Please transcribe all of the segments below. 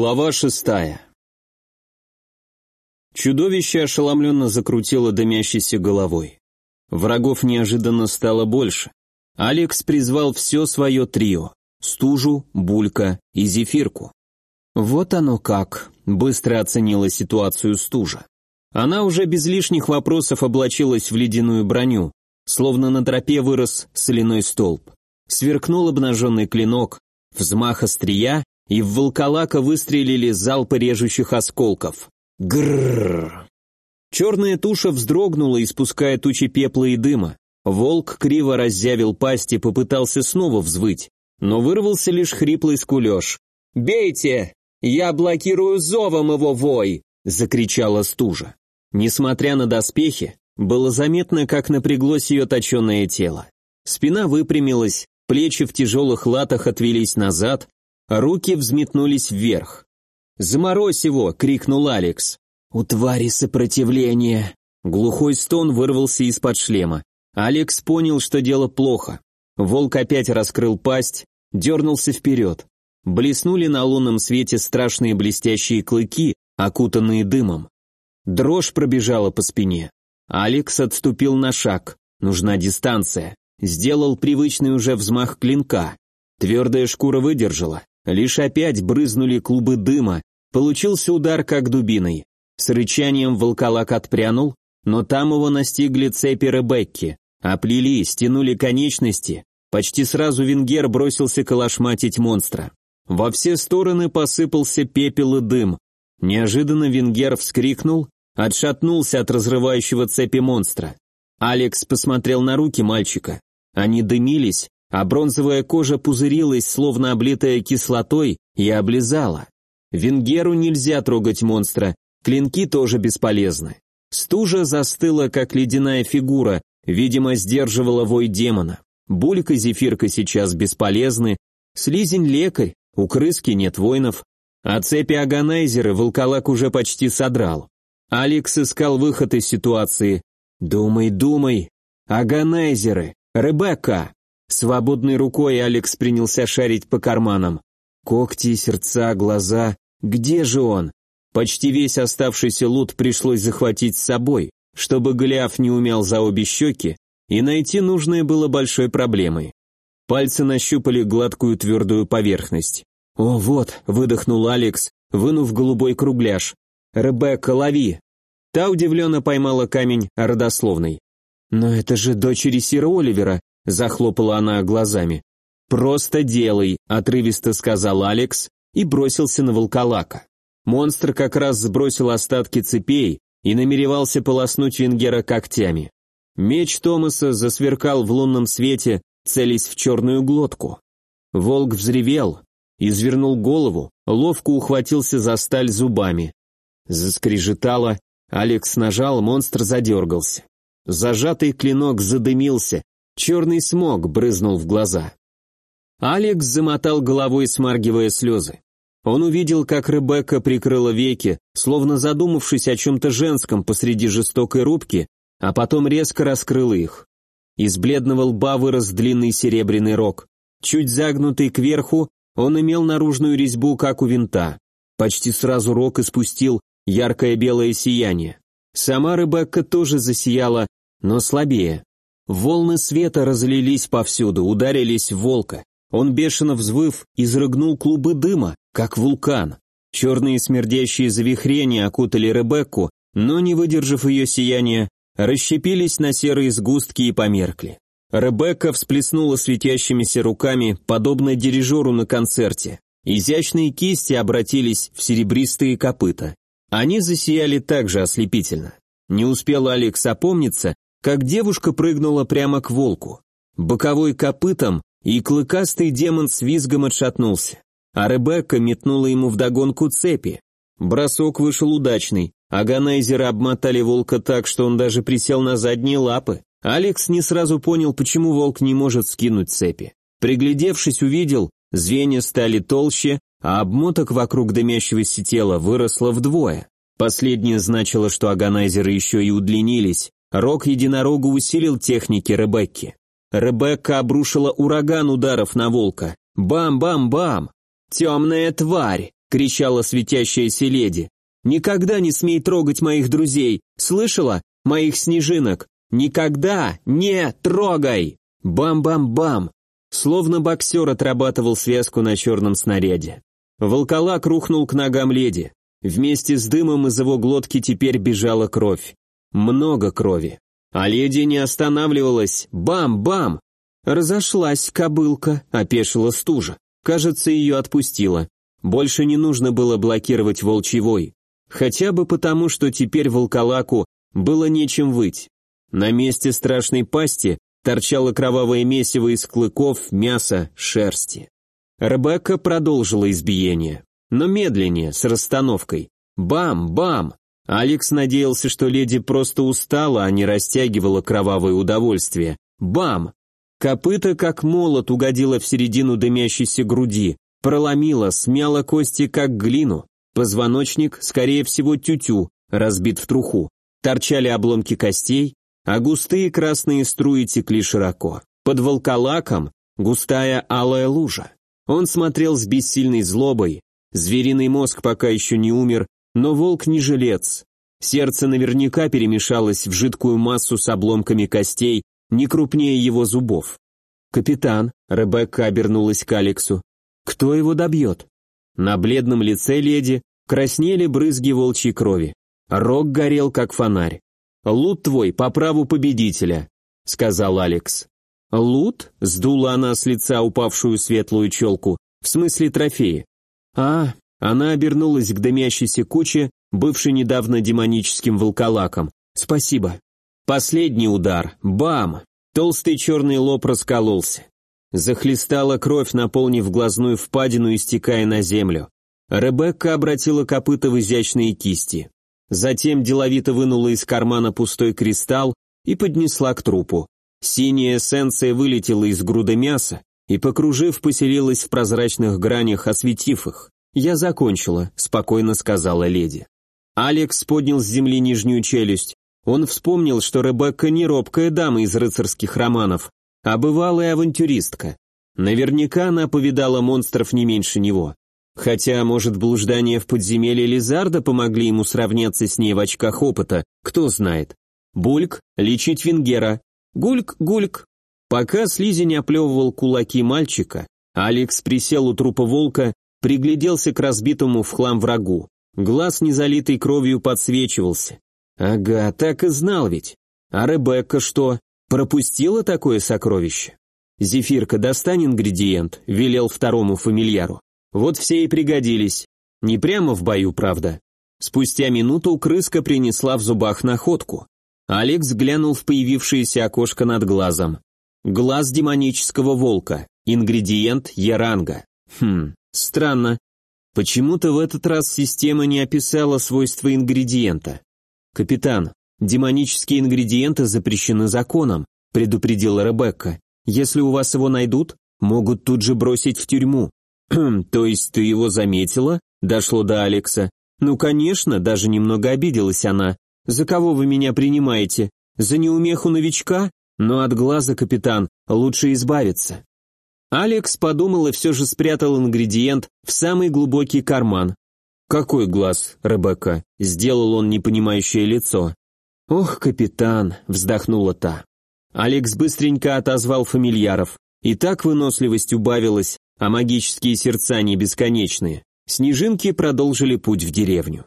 Глава шестая. Чудовище ошеломленно закрутило дымящейся головой. Врагов неожиданно стало больше. Алекс призвал все свое трио – стужу, булька и зефирку. Вот оно как, быстро оценила ситуацию стужа. Она уже без лишних вопросов облачилась в ледяную броню, словно на тропе вырос соляной столб. Сверкнул обнаженный клинок, взмах острия, и в волколака выстрелили залпы режущих осколков. Грррр. Черная туша вздрогнула, испуская тучи пепла и дыма. Волк криво раззявил пасть и попытался снова взвыть, но вырвался лишь хриплый скулеж. «Бейте! Я блокирую зовом его вой!» — закричала стужа. Несмотря на доспехи, было заметно, как напряглось ее точеное тело. Спина выпрямилась, плечи в тяжелых латах отвелись назад, руки взметнулись вверх. «Заморозь его!» — крикнул Алекс. «У твари сопротивление!» Глухой стон вырвался из-под шлема. Алекс понял, что дело плохо. Волк опять раскрыл пасть, дернулся вперед. Блеснули на лунном свете страшные блестящие клыки, окутанные дымом. Дрожь пробежала по спине. Алекс отступил на шаг. Нужна дистанция. Сделал привычный уже взмах клинка. Твердая шкура выдержала. Лишь опять брызнули клубы дыма, получился удар как дубиной. С рычанием волколак отпрянул, но там его настигли цепи Ребекки, оплели, стянули конечности. Почти сразу Венгер бросился калашматить монстра. Во все стороны посыпался пепел и дым. Неожиданно Венгер вскрикнул, отшатнулся от разрывающего цепи монстра. Алекс посмотрел на руки мальчика. Они дымились, а бронзовая кожа пузырилась, словно облитая кислотой, и облизала. Венгеру нельзя трогать монстра, клинки тоже бесполезны. Стужа застыла, как ледяная фигура, видимо, сдерживала вой демона. Булька зефирка сейчас бесполезны, слизень лекарь, у крыски нет воинов, а цепи агонайзеры волколак уже почти содрал. Алекс искал выход из ситуации. «Думай, думай! Агонайзеры! Ребекка!» Свободной рукой Алекс принялся шарить по карманам. Когти, сердца, глаза. Где же он? Почти весь оставшийся лут пришлось захватить с собой, чтобы Голиаф не умял за обе щеки, и найти нужное было большой проблемой. Пальцы нащупали гладкую твердую поверхность. «О, вот!» — выдохнул Алекс, вынув голубой кругляш. «Ребекка, лови!» Та удивленно поймала камень родословной. «Но это же дочери Сира Оливера», захлопала она глазами. «Просто делай», — отрывисто сказал Алекс и бросился на волколака. Монстр как раз сбросил остатки цепей и намеревался полоснуть Венгера когтями. Меч Томаса засверкал в лунном свете, целясь в черную глотку. Волк взревел, извернул голову, ловко ухватился за сталь зубами. Заскрежетало, Алекс нажал, монстр задергался. Зажатый клинок задымился, Черный смог брызнул в глаза. Алекс замотал головой, смаргивая слезы. Он увидел, как Ребекка прикрыла веки, словно задумавшись о чем-то женском посреди жестокой рубки, а потом резко раскрыла их. Из бледного лба вырос длинный серебряный рог. Чуть загнутый кверху, он имел наружную резьбу, как у винта. Почти сразу рог испустил яркое белое сияние. Сама Ребекка тоже засияла, но слабее. Волны света разлились повсюду, ударились в волка. Он, бешено взвыв, изрыгнул клубы дыма, как вулкан. Черные смердящие завихрения окутали Ребекку, но, не выдержав ее сияния, расщепились на серые сгустки и померкли. Ребекка всплеснула светящимися руками, подобно дирижеру на концерте. Изящные кисти обратились в серебристые копыта. Они засияли также ослепительно. Не успел Алекс опомниться, как девушка прыгнула прямо к волку. Боковой копытом, и клыкастый демон с визгом отшатнулся. А Ребекка метнула ему вдогонку цепи. Бросок вышел удачный, а ганайзеры обмотали волка так, что он даже присел на задние лапы. Алекс не сразу понял, почему волк не может скинуть цепи. Приглядевшись, увидел, звенья стали толще, а обмоток вокруг дымящегося тела выросло вдвое. Последнее значило, что аганайзеры еще и удлинились, Рок единорога усилил техники Ребекки. Ребекка обрушила ураган ударов на волка. Бам-бам-бам! Темная тварь! — кричала светящаяся леди. «Никогда не смей трогать моих друзей! Слышала? Моих снежинок! Никогда не трогай!» Бам-бам-бам! Словно боксер отрабатывал связку на черном снаряде. Волколак рухнул к ногам леди. Вместе с дымом из его глотки теперь бежала кровь. Много крови. А леди не останавливалась. Бам-бам! Разошлась кобылка, опешила стужа. Кажется, ее отпустила. Больше не нужно было блокировать волчий вой. Хотя бы потому, что теперь волколаку было нечем выть. На месте страшной пасти торчало кровавое месиво из клыков, мяса, шерсти. Ребекка продолжила избиение, но медленнее, с расстановкой. Бам-бам! Алекс надеялся, что леди просто устала, а не растягивала кровавое удовольствие. Бам! Копыта, как молот, угодила в середину дымящейся груди, проломила, смяла кости, как глину. Позвоночник, скорее всего, тютю, разбит в труху. Торчали обломки костей, а густые красные струи текли широко. Под волколаком густая алая лужа. Он смотрел с бессильной злобой. Звериный мозг пока еще не умер, но волк не жилец. Сердце наверняка перемешалось в жидкую массу с обломками костей, не крупнее его зубов. «Капитан», — Ребекка обернулась к Алексу, — «кто его добьет?» На бледном лице леди краснели брызги волчьей крови. Рог горел, как фонарь. «Лут твой по праву победителя», — сказал Алекс. «Лут?» — сдула она с лица упавшую светлую челку. «В смысле трофеи?» «А...» — она обернулась к дымящейся куче, бывшей недавно демоническим волколаком. «Спасибо». Последний удар. Бам! Толстый черный лоб раскололся. Захлестала кровь, наполнив глазную впадину и стекая на землю. Ребекка обратила копыта в изящные кисти. Затем деловито вынула из кармана пустой кристалл и поднесла к трупу. Синяя эссенция вылетела из груды мяса и, покружив, поселилась в прозрачных гранях, осветив их. «Я закончила», — спокойно сказала леди. Алекс поднял с земли нижнюю челюсть. Он вспомнил, что Ребекка не робкая дама из рыцарских романов, а бывалая авантюристка. Наверняка она повидала монстров не меньше него. Хотя, может, блуждания в подземелье Лизарда помогли ему сравняться с ней в очках опыта, кто знает. Бульк, лечить Венгера, Гульк-гульк. Пока слизень оплевывал кулаки мальчика, Алекс присел у трупа волка, пригляделся к разбитому в хлам врагу. Глаз, не залитый кровью, подсвечивался. Ага, так и знал ведь. А Ребекка что, пропустила такое сокровище? Зефирка, достань ингредиент, велел второму фамильяру. Вот все и пригодились. Не прямо в бою, правда. Спустя минуту крыска принесла в зубах находку. Алекс глянул в появившееся окошко над глазом. Глаз демонического волка. Ингредиент Яранга. Хм, странно. Почему-то в этот раз система не описала свойства ингредиента. Капитан, демонические ингредиенты запрещены законом, предупредила Ребекка. Если у вас его найдут, могут тут же бросить в тюрьму. То есть ты его заметила? Дошло до Алекса. Ну, конечно, даже немного обиделась она. За кого вы меня принимаете? За неумеху новичка? Но от глаза, капитан, лучше избавиться. Алекс подумал и все же спрятал ингредиент в самый глубокий карман. «Какой глаз, Ребекка?» — сделал он непонимающее лицо. «Ох, капитан!» — вздохнула та. Алекс быстренько отозвал фамильяров. И так выносливость убавилась, а магические сердца не бесконечные. Снежинки продолжили путь в деревню.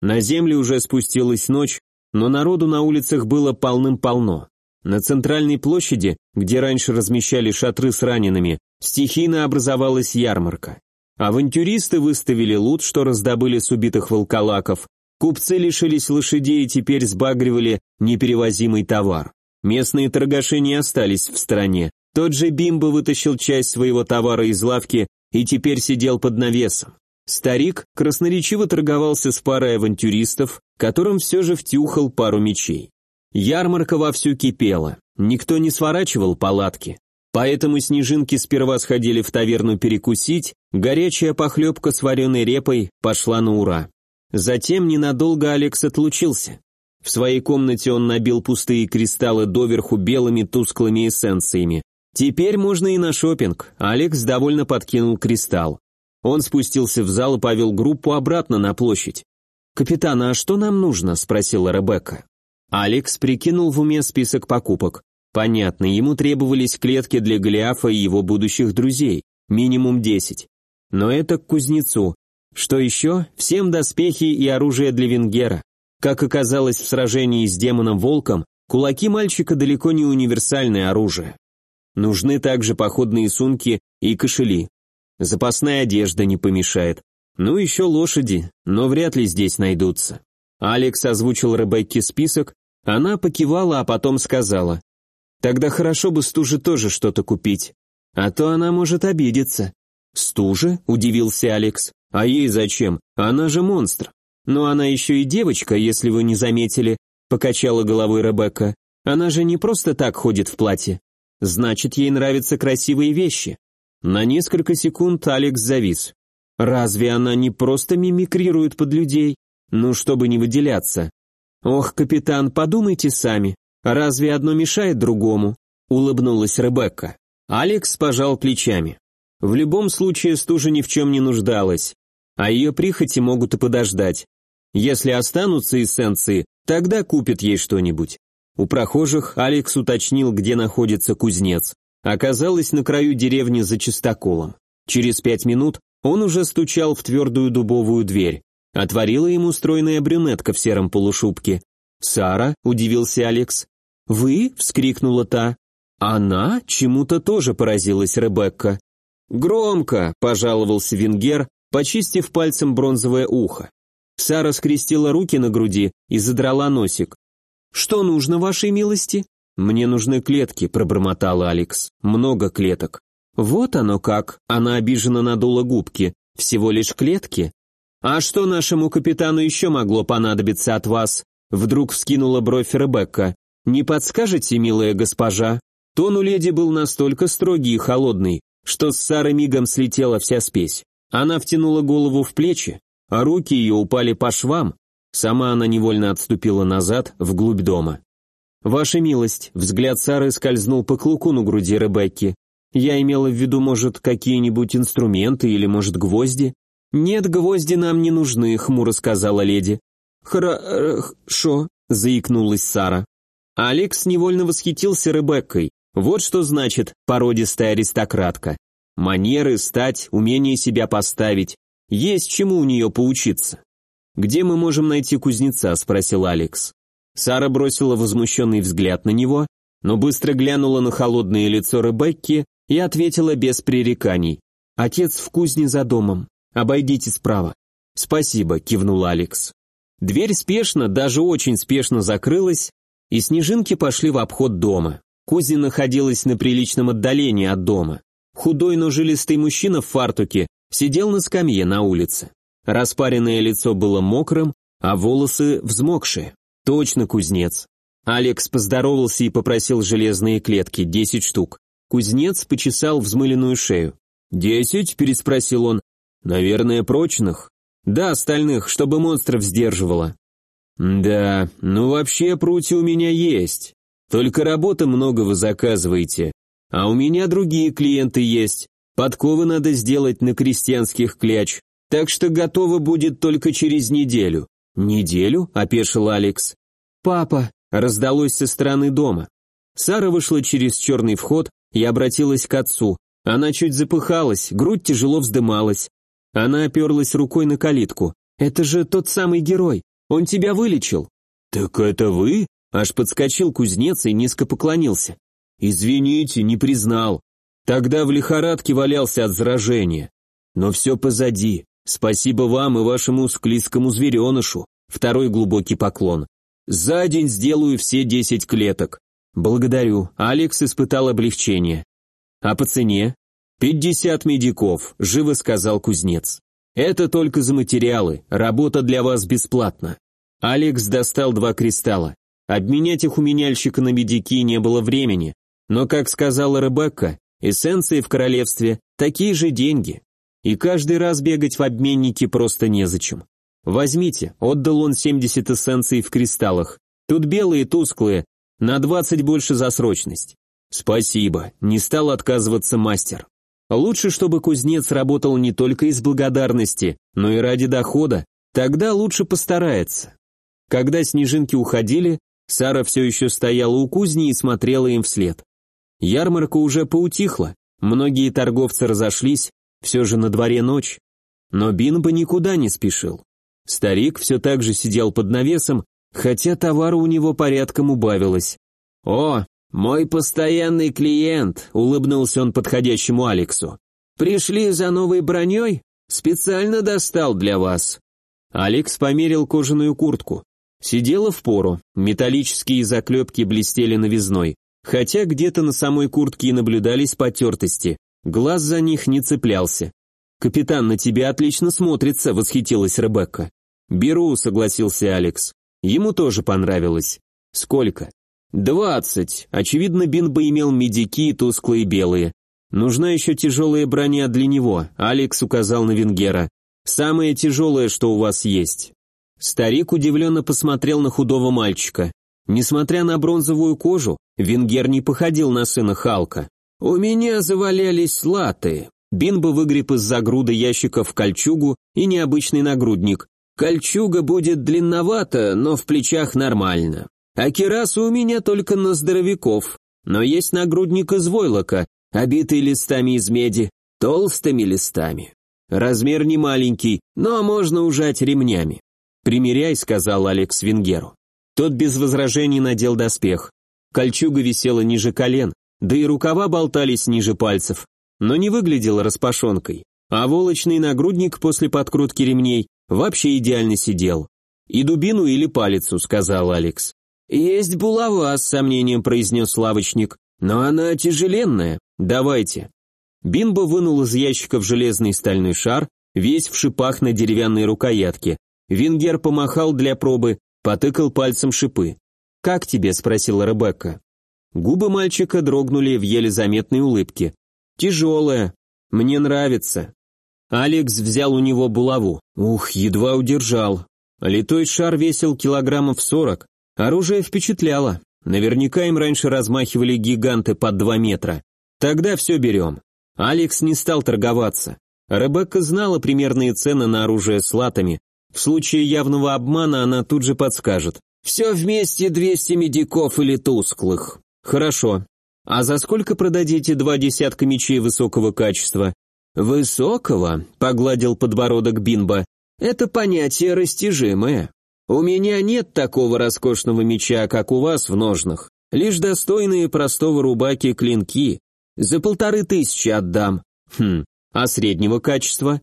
На землю уже спустилась ночь, но народу на улицах было полным-полно. На центральной площади, где раньше размещали шатры с ранеными, стихийно образовалась ярмарка. Авантюристы выставили лут, что раздобыли с убитых волколаков, купцы лишились лошадей и теперь сбагривали неперевозимый товар. Местные торгаши не остались в стороне. Тот же Бимбо вытащил часть своего товара из лавки и теперь сидел под навесом. Старик красноречиво торговался с парой авантюристов, которым все же втюхал пару мечей. Ярмарка вовсю кипела, никто не сворачивал палатки. Поэтому снежинки сперва сходили в таверну перекусить, горячая похлебка с вареной репой пошла на ура. Затем ненадолго Алекс отлучился. В своей комнате он набил пустые кристаллы доверху белыми тусклыми эссенциями. Теперь можно и на шопинг. Алекс довольно подкинул кристалл. Он спустился в зал и повел группу обратно на площадь. «Капитан, а что нам нужно?» – спросила Ребекка. Алекс прикинул в уме список покупок. Понятно, ему требовались клетки для Голиафа и его будущих друзей, минимум десять. Но это к кузнецу. Что еще? Всем доспехи и оружие для Венгера. Как оказалось в сражении с демоном-волком, кулаки мальчика далеко не универсальное оружие. Нужны также походные сумки и кошели. Запасная одежда не помешает. Ну еще лошади, но вряд ли здесь найдутся. Алекс озвучил Ребекке список, она покивала, а потом сказала. Тогда хорошо бы стуже тоже что-то купить, а то она может обидеться. Стуже? Удивился Алекс. А ей зачем? Она же монстр. Но она еще и девочка, если вы не заметили, покачала головой Ребекка. Она же не просто так ходит в платье. Значит, ей нравятся красивые вещи. На несколько секунд Алекс завис. Разве она не просто мимикрирует под людей? Ну, чтобы не выделяться. Ох, капитан, подумайте сами. Разве одно мешает другому? Улыбнулась Ребекка. Алекс пожал плечами. В любом случае стужа ни в чем не нуждалась, а ее прихоти могут и подождать. Если останутся эссенции, тогда купит ей что-нибудь. У прохожих Алекс уточнил, где находится кузнец. Оказалось на краю деревни за чистоколом. Через пять минут он уже стучал в твердую дубовую дверь. Отворила ему стройная брюнетка в сером полушубке. «Сара?» – удивился Алекс. «Вы?» – вскрикнула та. «Она?» – чему-то тоже поразилась Ребекка. «Громко!» – пожаловался Венгер, почистив пальцем бронзовое ухо. Сара скрестила руки на груди и задрала носик. «Что нужно, вашей милости?» «Мне нужны клетки», – пробормотала Алекс. «Много клеток». «Вот оно как!» – она обиженно надула губки. «Всего лишь клетки?» «А что нашему капитану еще могло понадобиться от вас?» Вдруг вскинула бровь Ребекка. «Не подскажете, милая госпожа?» Тон у леди был настолько строгий и холодный, что с Сары мигом слетела вся спесь. Она втянула голову в плечи, а руки ее упали по швам. Сама она невольно отступила назад, вглубь дома. «Ваша милость», — взгляд Сары скользнул по клыку на груди Ребекки. «Я имела в виду, может, какие-нибудь инструменты или, может, гвозди?» «Нет, гвозди нам не нужны», — хмуро сказала леди. «Хорошо», — заикнулась Сара. Алекс невольно восхитился Ребеккой. Вот что значит породистая аристократка. Манеры, стать, умение себя поставить. Есть чему у нее поучиться. «Где мы можем найти кузнеца?» – спросил Алекс. Сара бросила возмущенный взгляд на него, но быстро глянула на холодное лицо Ребекки и ответила без пререканий. «Отец в кузне за домом. Обойдите справа». «Спасибо», – кивнул Алекс. Дверь спешно, даже очень спешно закрылась, и снежинки пошли в обход дома. Кузня находилась на приличном отдалении от дома. Худой, но жилистый мужчина в фартуке сидел на скамье на улице. Распаренное лицо было мокрым, а волосы взмокшие. Точно кузнец. Алекс поздоровался и попросил железные клетки, десять штук. Кузнец почесал взмыленную шею. «Десять?» – переспросил он. «Наверное, прочных?» «Да, остальных, чтобы монстров сдерживало». «Да, ну вообще прути у меня есть. Только работы много вы заказываете. А у меня другие клиенты есть. Подковы надо сделать на крестьянских кляч. Так что готово будет только через неделю». «Неделю?» – опешил Алекс. «Папа!» – раздалось со стороны дома. Сара вышла через черный вход и обратилась к отцу. Она чуть запыхалась, грудь тяжело вздымалась. Она оперлась рукой на калитку. «Это же тот самый герой. Он тебя вылечил». «Так это вы?» Аж подскочил кузнец и низко поклонился. «Извините, не признал. Тогда в лихорадке валялся от заражения. Но все позади. Спасибо вам и вашему склизкому зверенышу». Второй глубокий поклон. «За день сделаю все десять клеток». «Благодарю». Алекс испытал облегчение. «А по цене?» «Пятьдесят медиков», — живо сказал кузнец. «Это только за материалы, работа для вас бесплатна». Алекс достал два кристалла. Обменять их у меняльщика на медики не было времени, но, как сказала Ребекка, эссенции в королевстве – такие же деньги. И каждый раз бегать в обменники просто незачем. Возьмите, отдал он 70 эссенций в кристаллах. Тут белые, тусклые, на 20 больше за срочность. Спасибо, не стал отказываться мастер. Лучше, чтобы кузнец работал не только из благодарности, но и ради дохода, тогда лучше постарается. Когда снежинки уходили, Сара все еще стояла у кузни и смотрела им вслед. Ярмарка уже поутихла, многие торговцы разошлись, все же на дворе ночь. Но Бинба никуда не спешил. Старик все так же сидел под навесом, хотя товара у него порядком убавилось. «О, мой постоянный клиент», — улыбнулся он подходящему Алексу. «Пришли за новой броней? Специально достал для вас». Алекс померил кожаную куртку. Сидела в пору, металлические заклепки блестели новизной, хотя где-то на самой куртке и наблюдались потертости, глаз за них не цеплялся. «Капитан, на тебя отлично смотрится», — восхитилась Ребекка. «Беру», — согласился Алекс. Ему тоже понравилось. «Сколько?» «Двадцать». Очевидно, Бинба имел медики тусклые белые. «Нужна еще тяжелая броня для него», — Алекс указал на Венгера. «Самое тяжелое, что у вас есть». Старик удивленно посмотрел на худого мальчика. Несмотря на бронзовую кожу, Венгер не походил на сына Халка. «У меня завалялись латы». Бинба выгреб из-за груды ящиков кольчугу и необычный нагрудник. «Кольчуга будет длинновата, но в плечах нормально. А кераса у меня только на здоровяков, но есть нагрудник из войлока, обитый листами из меди, толстыми листами. Размер не маленький, но можно ужать ремнями. «Примеряй», — сказал Алекс Венгеру. Тот без возражений надел доспех. Кольчуга висела ниже колен, да и рукава болтались ниже пальцев, но не выглядела распашонкой. А волочный нагрудник после подкрутки ремней вообще идеально сидел. «И дубину или палицу», — сказал Алекс. «Есть булава», — с сомнением произнес лавочник, «но она тяжеленная. Давайте». Бинбо вынул из ящиков железный стальной шар, весь в шипах на деревянной рукоятке. Вингер помахал для пробы, потыкал пальцем шипы. «Как тебе?» — спросила Ребекка. Губы мальчика дрогнули в еле заметной улыбке. «Тяжелая. Мне нравится». Алекс взял у него булаву. Ух, едва удержал. Литой шар весил килограммов сорок, Оружие впечатляло. Наверняка им раньше размахивали гиганты под два метра. Тогда все берем. Алекс не стал торговаться. Ребекка знала примерные цены на оружие с латами. В случае явного обмана она тут же подскажет. «Все вместе 200 медиков или тусклых». «Хорошо. А за сколько продадите два десятка мечей высокого качества?» «Высокого?» — погладил подбородок Бинба. «Это понятие растяжимое. У меня нет такого роскошного меча, как у вас в ножнах. Лишь достойные простого рубаки клинки. За полторы тысячи отдам. Хм, а среднего качества?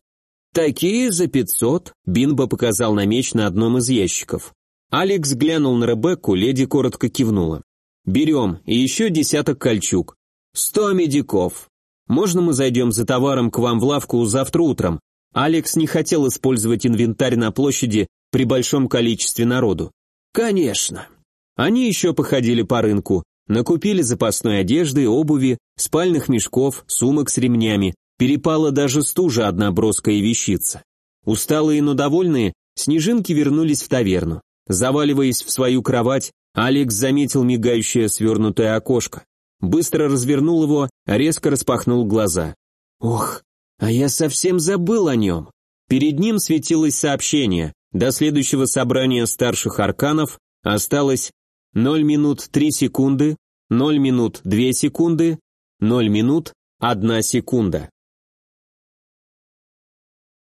Такие за пятьсот. Бинбо показал на меч на одном из ящиков. Алекс глянул на Ребекку, леди коротко кивнула. «Берем, и еще десяток кольчуг. Сто медиков. Можно мы зайдем за товаром к вам в лавку завтра утром? Алекс не хотел использовать инвентарь на площади при большом количестве народу. Конечно. Они еще походили по рынку, накупили запасной одежды, обуви, спальных мешков, сумок с ремнями, перепала даже стужа одна броская вещица. Усталые, но довольные, снежинки вернулись в таверну. Заваливаясь в свою кровать, Алекс заметил мигающее свернутое окошко. Быстро развернул его, резко распахнул глаза. Ох, а я совсем забыл о нем. Перед ним светилось сообщение. До следующего собрания старших арканов осталось 0 минут 3 секунды, 0 минут 2 секунды, 0 минут 1 секунда.